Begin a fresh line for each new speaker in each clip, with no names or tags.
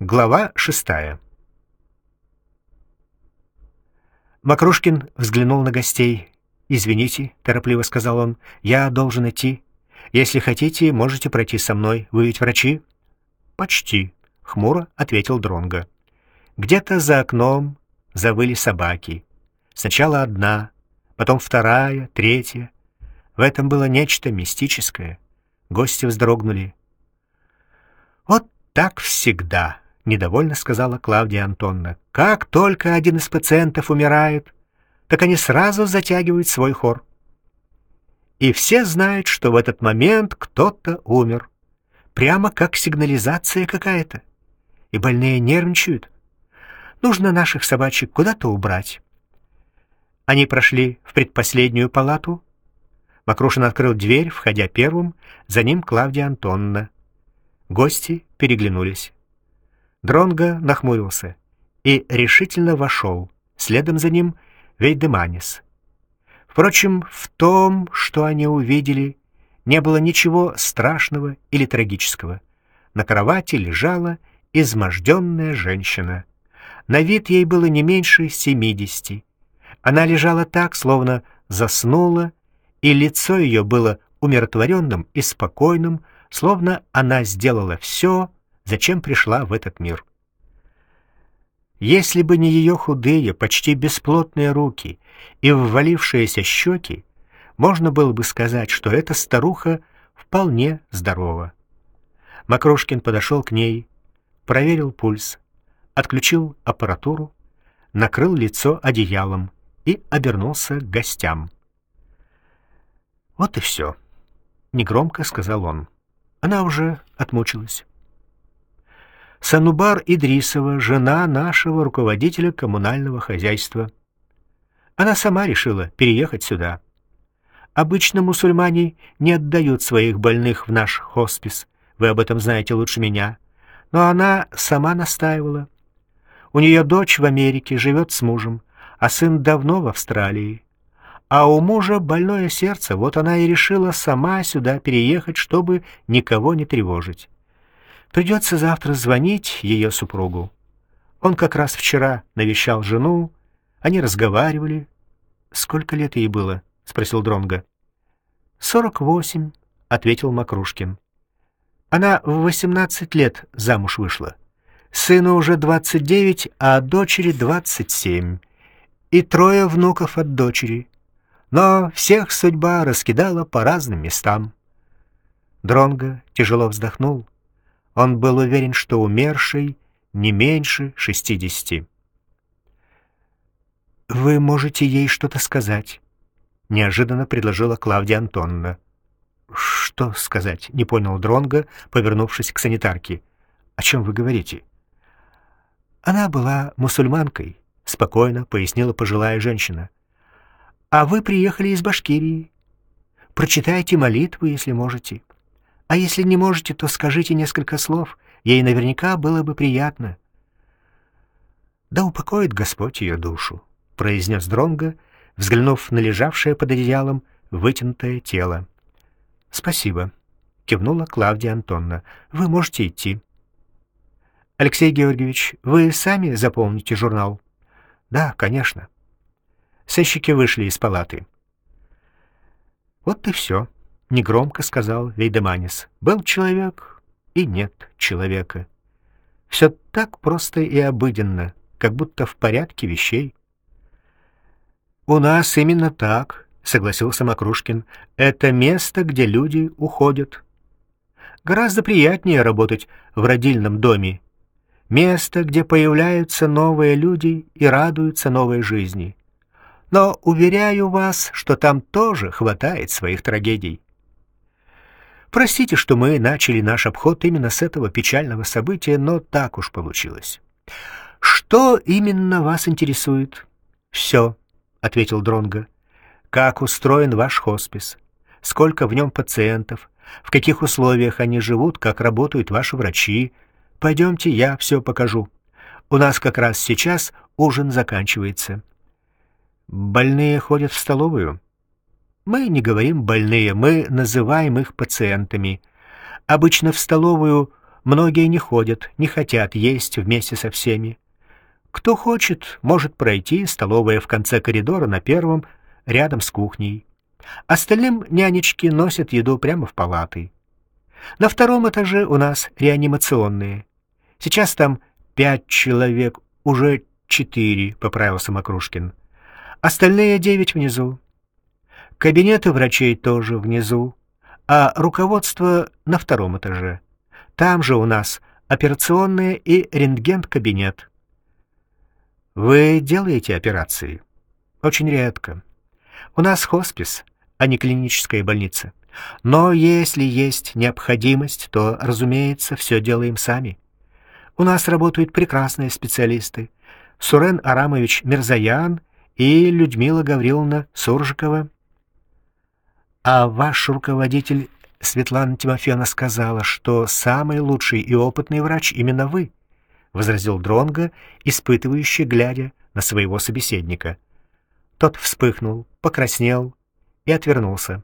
Глава шестая. Макрушкин взглянул на гостей. «Извините», — торопливо сказал он, — «я должен идти. Если хотите, можете пройти со мной. Вы ведь врачи?» «Почти», — хмуро ответил Дронга. Где-то за окном завыли собаки. Сначала одна, потом вторая, третья. В этом было нечто мистическое. Гости вздрогнули. «Вот так всегда», — недовольно сказала Клавдия Антонна. «Как только один из пациентов умирает, так они сразу затягивают свой хор. И все знают, что в этот момент кто-то умер. Прямо как сигнализация какая-то. И больные нервничают. Нужно наших собачек куда-то убрать». Они прошли в предпоследнюю палату. Макрушин открыл дверь, входя первым, за ним Клавдия Антонна. Гости переглянулись. Дронго нахмурился и решительно вошел. Следом за ним Вейдеманис. Впрочем, в том, что они увидели, не было ничего страшного или трагического. На кровати лежала изможденная женщина. На вид ей было не меньше семидесяти. Она лежала так, словно заснула, и лицо ее было умиротворенным и спокойным, словно она сделала все, зачем пришла в этот мир. Если бы не ее худые, почти бесплотные руки и ввалившиеся щеки, можно было бы сказать, что эта старуха вполне здорова. Макрошкин подошел к ней, проверил пульс, отключил аппаратуру, накрыл лицо одеялом и обернулся к гостям. «Вот и все», — негромко сказал он. Она уже отмучилась. Санубар Идрисова, жена нашего руководителя коммунального хозяйства. Она сама решила переехать сюда. Обычно мусульмане не отдают своих больных в наш хоспис. Вы об этом знаете лучше меня. Но она сама настаивала. У нее дочь в Америке, живет с мужем, а сын давно в Австралии. А у мужа больное сердце, вот она и решила сама сюда переехать, чтобы никого не тревожить. Придется завтра звонить ее супругу. Он как раз вчера навещал жену, они разговаривали. Сколько лет ей было? спросил Дронга. Сорок восемь, ответил Макрушкин. Она в восемнадцать лет замуж вышла. Сыну уже двадцать девять, а дочери двадцать семь. И трое внуков от дочери но всех судьба раскидала по разным местам. Дронго тяжело вздохнул. Он был уверен, что умерший не меньше шестидесяти. «Вы можете ей что-то сказать?» — неожиданно предложила Клавдия Антонна. «Что сказать?» — не понял Дронго, повернувшись к санитарке. «О чем вы говорите?» «Она была мусульманкой», — спокойно пояснила пожилая женщина. А вы приехали из Башкирии. Прочитайте молитвы, если можете. А если не можете, то скажите несколько слов. Ей наверняка было бы приятно. Да упокоит Господь ее душу, произнес Дронго, взглянув на лежавшее под одеялом вытянутое тело. Спасибо, кивнула Клавдия Антонна. Вы можете идти. Алексей Георгиевич, вы сами заполните журнал? Да, конечно. Сыщики вышли из палаты. «Вот и все», — негромко сказал Вейдеманис. «Был человек, и нет человека. Все так просто и обыденно, как будто в порядке вещей». «У нас именно так», — согласился Макрушкин. «Это место, где люди уходят. Гораздо приятнее работать в родильном доме. Место, где появляются новые люди и радуются новой жизни. Но уверяю вас, что там тоже хватает своих трагедий. Простите, что мы начали наш обход именно с этого печального события, но так уж получилось. Что именно вас интересует? Все, ответил Дронга. Как устроен ваш хоспис? Сколько в нем пациентов? В каких условиях они живут? Как работают ваши врачи? Пойдемте, я все покажу. У нас как раз сейчас ужин заканчивается. Больные ходят в столовую? Мы не говорим больные, мы называем их пациентами. Обычно в столовую многие не ходят, не хотят есть вместе со всеми. Кто хочет, может пройти, столовая в конце коридора на первом, рядом с кухней. Остальным нянечки носят еду прямо в палаты. На втором этаже у нас реанимационные. Сейчас там пять человек, уже четыре, поправился Макрушкин. Остальные девять внизу. Кабинеты врачей тоже внизу, а руководство на втором этаже. Там же у нас операционная и рентген-кабинет. Вы делаете операции? Очень редко. У нас хоспис, а не клиническая больница. Но если есть необходимость, то, разумеется, все делаем сами. У нас работают прекрасные специалисты. Сурен Арамович Мирзаян и Людмила Гавриловна Суржикова. А ваш руководитель Светлана Тимофеевна сказала, что самый лучший и опытный врач именно вы, возразил Дронга, испытывающий, глядя на своего собеседника. Тот вспыхнул, покраснел и отвернулся.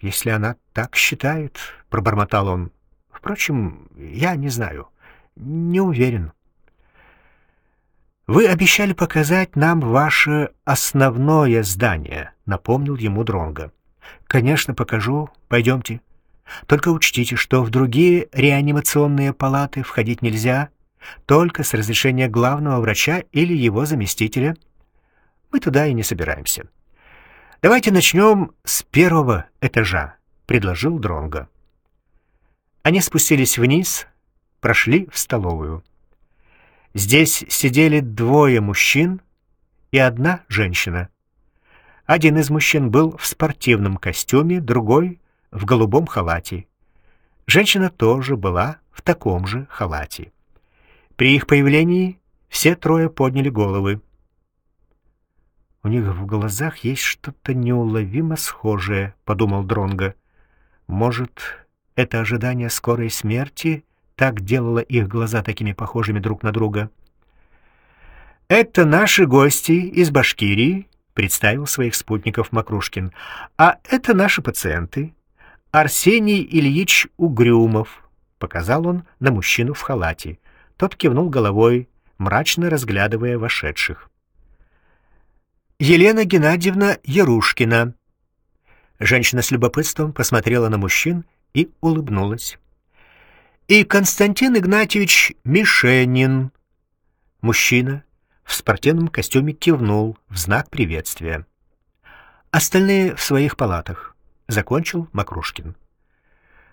Если она так считает, пробормотал он. Впрочем, я не знаю, не уверен. Вы обещали показать нам ваше основное здание, напомнил ему Дронга. Конечно, покажу. Пойдемте. Только учтите, что в другие реанимационные палаты входить нельзя, только с разрешения главного врача или его заместителя. Мы туда и не собираемся. Давайте начнем с первого этажа, предложил Дронга. Они спустились вниз, прошли в столовую. Здесь сидели двое мужчин и одна женщина. Один из мужчин был в спортивном костюме, другой — в голубом халате. Женщина тоже была в таком же халате. При их появлении все трое подняли головы. У них в глазах есть что-то неуловимо схожее, подумал Дронга. Может, это ожидание скорой смерти так делало их глаза такими похожими друг на друга. Это наши гости из Башкирии, представил своих спутников Макрушкин. А это наши пациенты. Арсений Ильич Угрюмов, показал он на мужчину в халате. Тот кивнул головой, мрачно разглядывая вошедших. Елена Геннадьевна Ярушкина. Женщина с любопытством посмотрела на мужчин и улыбнулась. И Константин Игнатьевич Мишенин. Мужчина в спортивном костюме кивнул в знак приветствия. Остальные в своих палатах, закончил Макрушкин.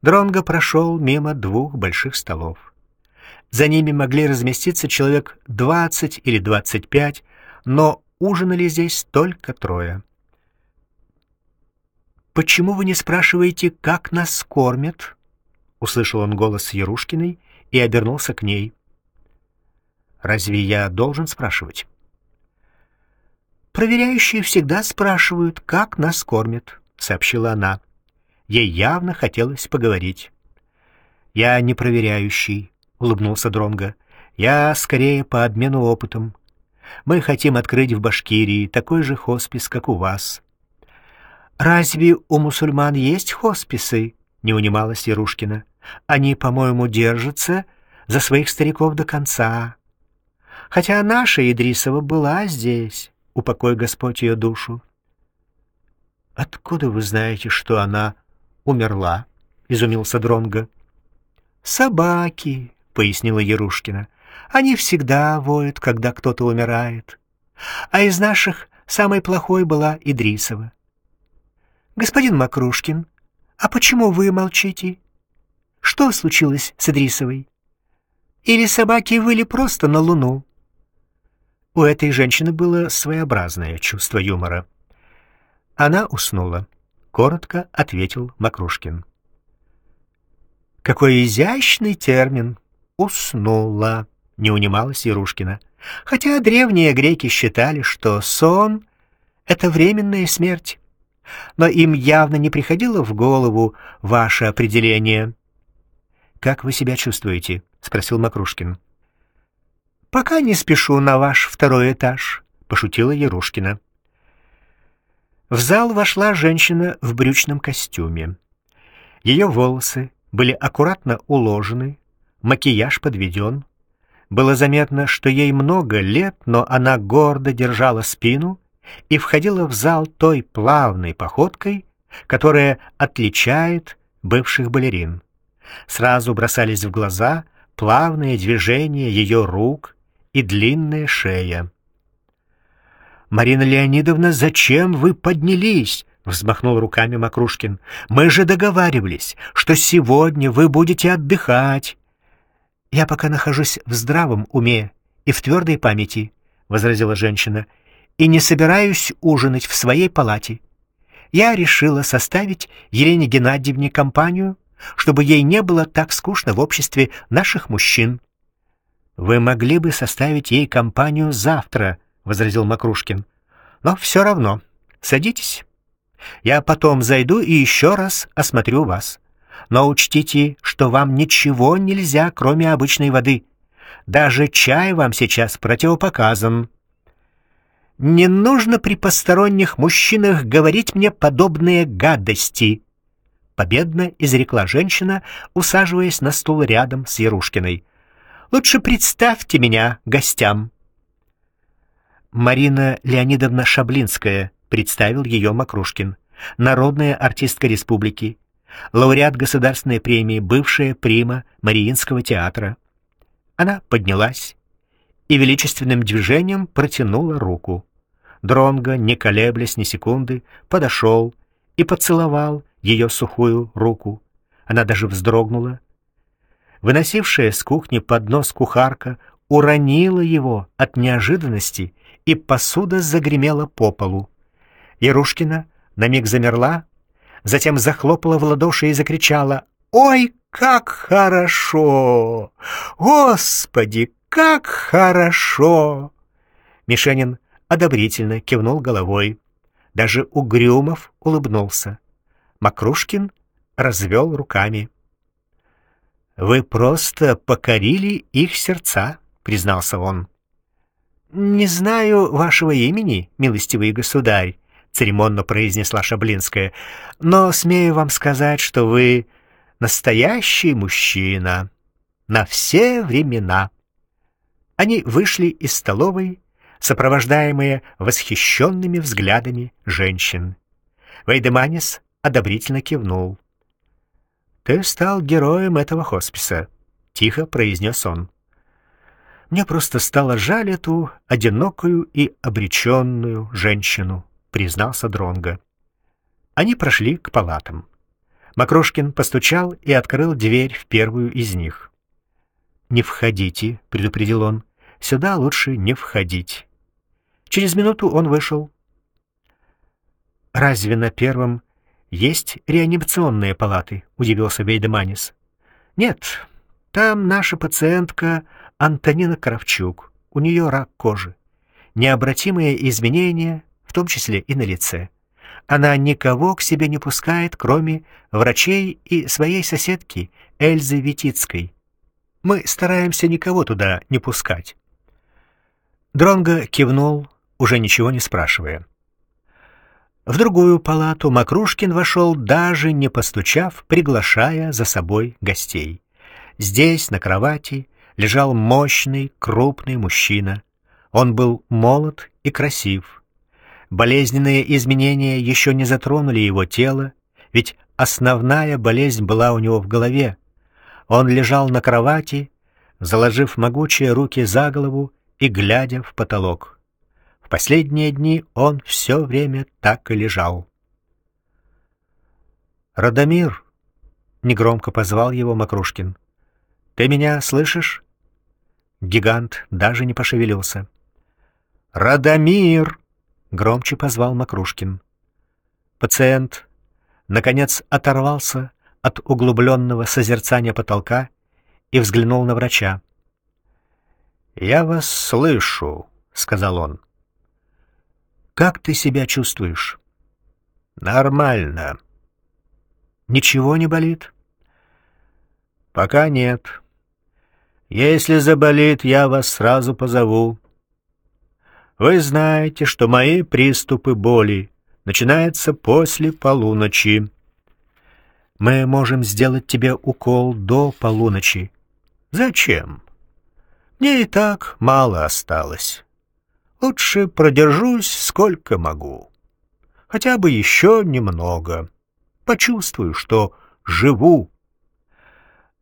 Дронго прошел мимо двух больших столов. За ними могли разместиться человек двадцать или двадцать пять, но ужинали здесь только трое. Почему вы не спрашиваете, как нас кормят? Услышал он голос Ярушкиной и обернулся к ней. Разве я должен спрашивать? Проверяющие всегда спрашивают, как нас кормят, сообщила она. Ей явно хотелось поговорить. Я не проверяющий, улыбнулся Дронга. Я скорее по обмену опытом. Мы хотим открыть в Башкирии такой же хоспис, как у вас. Разве у мусульман есть хосписы? не унималась Ярушкина. Они, по-моему, держатся за своих стариков до конца хотя наша Идрисова была здесь, упокой Господь ее душу. Откуда вы знаете, что она умерла? изумился Дронга. Собаки, пояснила Ярушкина. Они всегда воют, когда кто-то умирает. А из наших самой плохой была Идрисова. Господин Макрушкин, а почему вы молчите? Что случилось с Идрисовой? Или собаки выли просто на луну? У этой женщины было своеобразное чувство юмора. Она уснула, коротко ответил Макрушкин. Какой изящный термин уснула, не унималась Ярушкина. Хотя древние греки считали, что сон это временная смерть. Но им явно не приходило в голову ваше определение. Как вы себя чувствуете? спросил Макрушкин. Пока не спешу на ваш второй этаж, пошутила Ярушкина. В зал вошла женщина в брючном костюме. Ее волосы были аккуратно уложены, макияж подведен. Было заметно, что ей много лет, но она гордо держала спину и входила в зал той плавной походкой, которая отличает бывших балерин. Сразу бросались в глаза плавные движения ее рук и длинная шея. «Марина Леонидовна, зачем вы поднялись?» — взмахнул руками Макрушкин. «Мы же договаривались, что сегодня вы будете отдыхать». «Я пока нахожусь в здравом уме и в твердой памяти», — возразила женщина, «и не собираюсь ужинать в своей палате. Я решила составить Елене Геннадьевне компанию, чтобы ей не было так скучно в обществе наших мужчин». «Вы могли бы составить ей компанию завтра», — возразил Макрушкин. «Но все равно. Садитесь. Я потом зайду и еще раз осмотрю вас. Но учтите, что вам ничего нельзя, кроме обычной воды. Даже чай вам сейчас противопоказан». «Не нужно при посторонних мужчинах говорить мне подобные гадости», — победно изрекла женщина, усаживаясь на стул рядом с Ярушкиной. Лучше представьте меня гостям. Марина Леонидовна Шаблинская, представил ее Макрушкин. Народная артистка республики, лауреат государственной премии, бывшая прима Мариинского театра. Она поднялась и величественным движением протянула руку. Дронго, не колеблясь ни секунды, подошел и поцеловал ее сухую руку. Она даже вздрогнула, Выносившая с кухни поднос кухарка уронила его от неожиданности, и посуда загремела по полу. Ярушкина на миг замерла, затем захлопала в ладоши и закричала «Ой, как хорошо! Господи, как хорошо!» Мишенин одобрительно кивнул головой. Даже Угрюмов улыбнулся. Макрушкин развел руками. Вы просто покорили их сердца, признался он. Не знаю вашего имени, милостивый государь, церемонно произнесла Шаблинская, но смею вам сказать, что вы настоящий мужчина на все времена. Они вышли из столовой, сопровождаемые восхищенными взглядами женщин. Вейдеманис одобрительно кивнул. «Ты стал героем этого хосписа», — тихо произнес он. «Мне просто стало жаль эту одинокую и обреченную женщину», — признался Дронго. Они прошли к палатам. Макрошкин постучал и открыл дверь в первую из них. «Не входите», — предупредил он. «Сюда лучше не входить». Через минуту он вышел. «Разве на первом есть реанимационные палаты, удивился Вейдеманис. Нет, там наша пациентка Антонина Кравчук. У нее рак кожи. Необратимые изменения, в том числе и на лице. Она никого к себе не пускает, кроме врачей и своей соседки Эльзы Витицкой. Мы стараемся никого туда не пускать. Дронго кивнул, уже ничего не спрашивая. В другую палату Макрушкин вошел, даже не постучав, приглашая за собой гостей. Здесь, на кровати, лежал мощный, крупный мужчина. Он был молод и красив. Болезненные изменения еще не затронули его тело, ведь основная болезнь была у него в голове. Он лежал на кровати, заложив могучие руки за голову и глядя в потолок последние дни он все время так и лежал. «Радомир!» — негромко позвал его Макрушкин. «Ты меня слышишь?» Гигант даже не пошевелился. «Радомир!» — громче позвал Макрушкин. Пациент, наконец, оторвался от углубленного созерцания потолка и взглянул на врача. «Я вас слышу», — сказал он. Как ты себя чувствуешь? Нормально. Ничего не болит? Пока нет. Если заболит, я вас сразу позову. Вы знаете, что мои приступы боли начинаются после полуночи. Мы можем сделать тебе укол до полуночи. Зачем? Мне и так мало осталось. Лучше продержусь сколько могу. Хотя бы еще немного. Почувствую, что живу.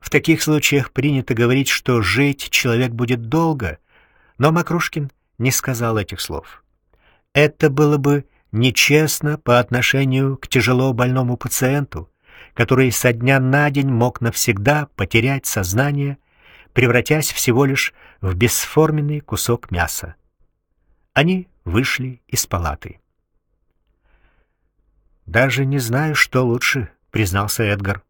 В таких случаях принято говорить, что жить человек будет долго, но Макрушкин не сказал этих слов. Это было бы нечестно по отношению к тяжело больному пациенту, который со дня на день мог навсегда потерять сознание, превратясь всего лишь в бесформенный кусок мяса. Они вышли из палаты. Даже не знаю, что лучше, признался Эдгар.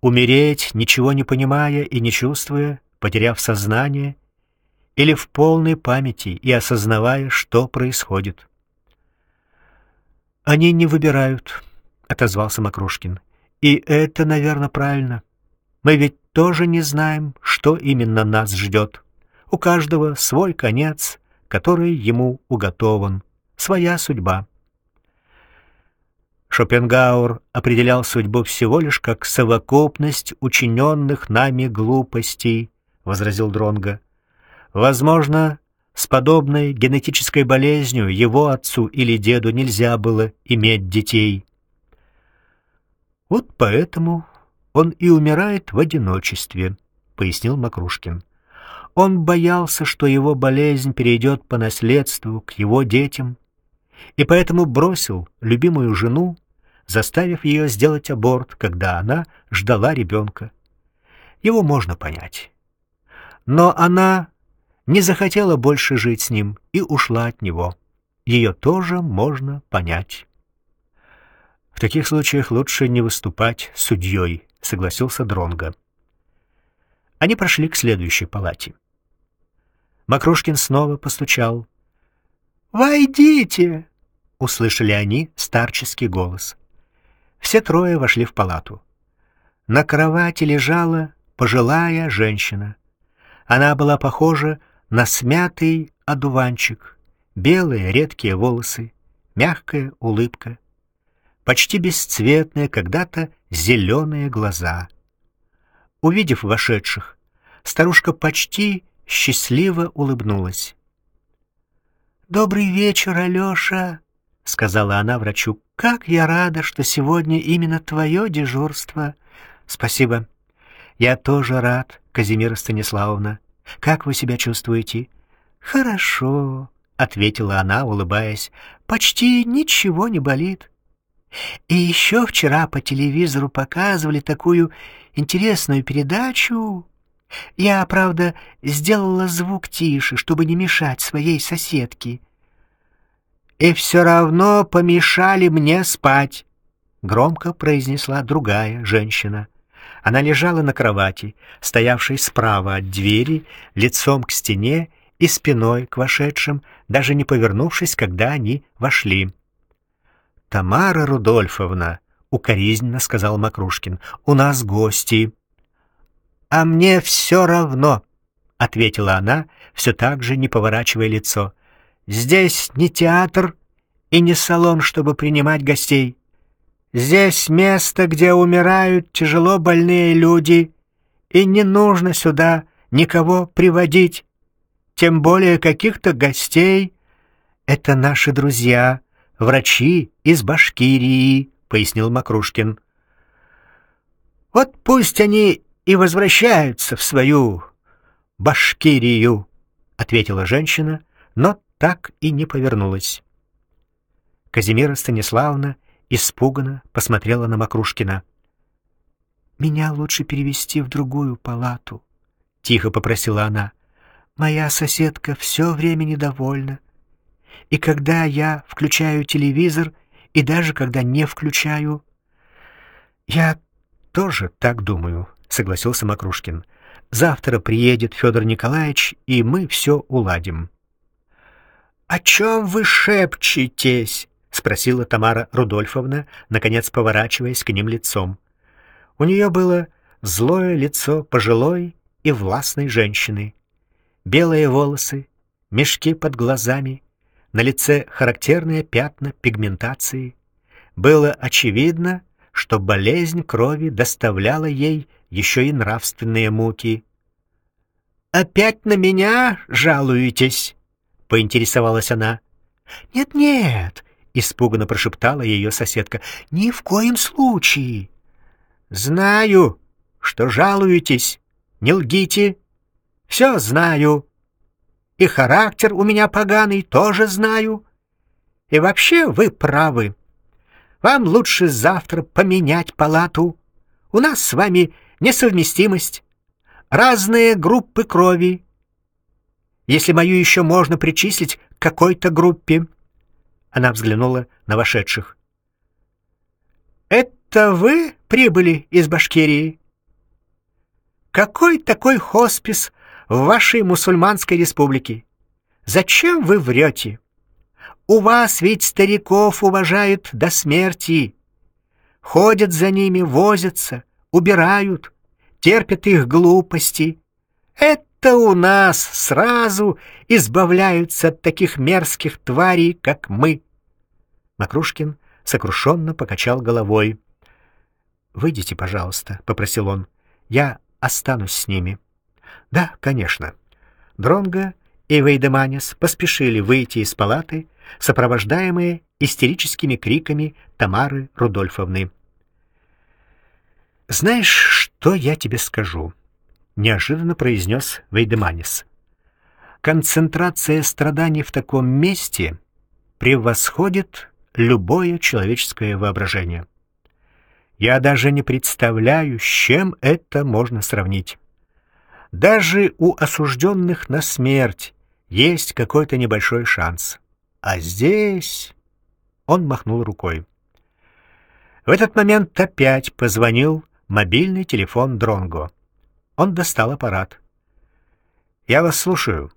Умереть, ничего не понимая и не чувствуя, потеряв сознание, или в полной памяти и осознавая, что происходит. Они не выбирают, отозвался Макрушкин. И это, наверное, правильно. Мы ведь тоже не знаем, что именно нас ждет. У каждого свой конец, который ему уготован, своя судьба. Шопенгауэр определял судьбу всего лишь как совокупность учиненных нами глупостей, возразил Дронга. Возможно, с подобной генетической болезнью его отцу или деду нельзя было иметь детей. Вот поэтому он и умирает в одиночестве, пояснил Макрушкин. Он боялся, что его болезнь перейдет по наследству к его детям, и поэтому бросил любимую жену, заставив ее сделать аборт, когда она ждала ребенка. Его можно понять. Но она не захотела больше жить с ним и ушла от него. Ее тоже можно понять. В таких случаях лучше не выступать судьей, согласился Дронга. Они прошли к следующей палате. Макрушкин снова постучал. "Войдите!" услышали они старческий голос. Все трое вошли в палату. На кровати лежала пожилая женщина. Она была похожа на смятый одуванчик, белые редкие волосы, мягкая улыбка, почти бесцветные когда-то зеленые глаза. Увидев вошедших, старушка почти счастливо улыбнулась. Добрый вечер, Алёша, сказала она врачу. Как я рада, что сегодня именно твое дежурство. Спасибо. Я тоже рад, Казимира Станиславовна. Как вы себя чувствуете? Хорошо, ответила она, улыбаясь. Почти ничего не болит. И еще вчера по телевизору показывали такую интересную передачу. Я, правда, сделала звук тише, чтобы не мешать своей соседке. И все равно помешали мне спать, громко произнесла другая женщина. Она лежала на кровати, стоявшей справа от двери, лицом к стене и спиной к вошедшим, даже не повернувшись, когда они вошли. Тамара Рудольфовна, укоризненно сказал Макрушкин. У нас гости. А мне все равно, ответила она, все так же не поворачивая лицо. Здесь не театр и не салон, чтобы принимать гостей. Здесь место, где умирают тяжело больные люди, и не нужно сюда никого приводить, тем более каких-то гостей. Это наши друзья, врачи из Башкирии, пояснил Макрушкин. Вот пусть они и возвращаются в свою Башкирию, ответила женщина, но так и не повернулась. Казимира Станиславовна испуганно посмотрела на Макрушкина. Меня лучше перевести в другую палату, тихо попросила она. Моя соседка все время недовольна. И когда я включаю телевизор, и даже когда не включаю, я тоже так думаю, согласился Макрушкин. Завтра приедет Федор Николаевич, и мы все уладим. О чем вы шепчетесь? спросила Тамара Рудольфовна, наконец поворачиваясь к ним лицом. У нее было злое лицо пожилой и властной женщины. Белые волосы, мешки под глазами, на лице характерные пятна пигментации. Было очевидно, что болезнь крови доставляла ей еще и нравственные муки. «Опять на меня жалуетесь?» — поинтересовалась она. «Нет-нет», — испуганно прошептала ее соседка, — «ни в коем случае». «Знаю, что жалуетесь. Не лгите. Все знаю. И характер у меня поганый тоже знаю. И вообще вы правы. Вам лучше завтра поменять палату. У нас с вами несовместимость. Разные группы крови. Если мою еще можно причислить к какой-то группе. Она взглянула на вошедших. Это вы прибыли из Башкирии? Какой такой хоспис в вашей мусульманской республике? Зачем вы врете? У вас ведь стариков уважают до смерти. Ходят за ними, возятся, убирают, терпят их глупости. Это у нас сразу избавляются от таких мерзких тварей, как мы. Макрушкин сокрушенно покачал головой. «Выйдите, пожалуйста», — попросил он. «Я останусь с ними». «Да, конечно». Дронго и Вейдеманис поспешили выйти из палаты, сопровождаемые истерическими криками Тамары Рудольфовны. «Знаешь, что я тебе скажу?» — неожиданно произнес Вейдеманис. «Концентрация страданий в таком месте превосходит любое человеческое воображение. Я даже не представляю, с чем это можно сравнить. Даже у осужденных на смерть есть какой-то небольшой шанс. А здесь... Он махнул рукой. В этот момент опять позвонил мобильный телефон Дронго. Он достал аппарат. «Я вас слушаю».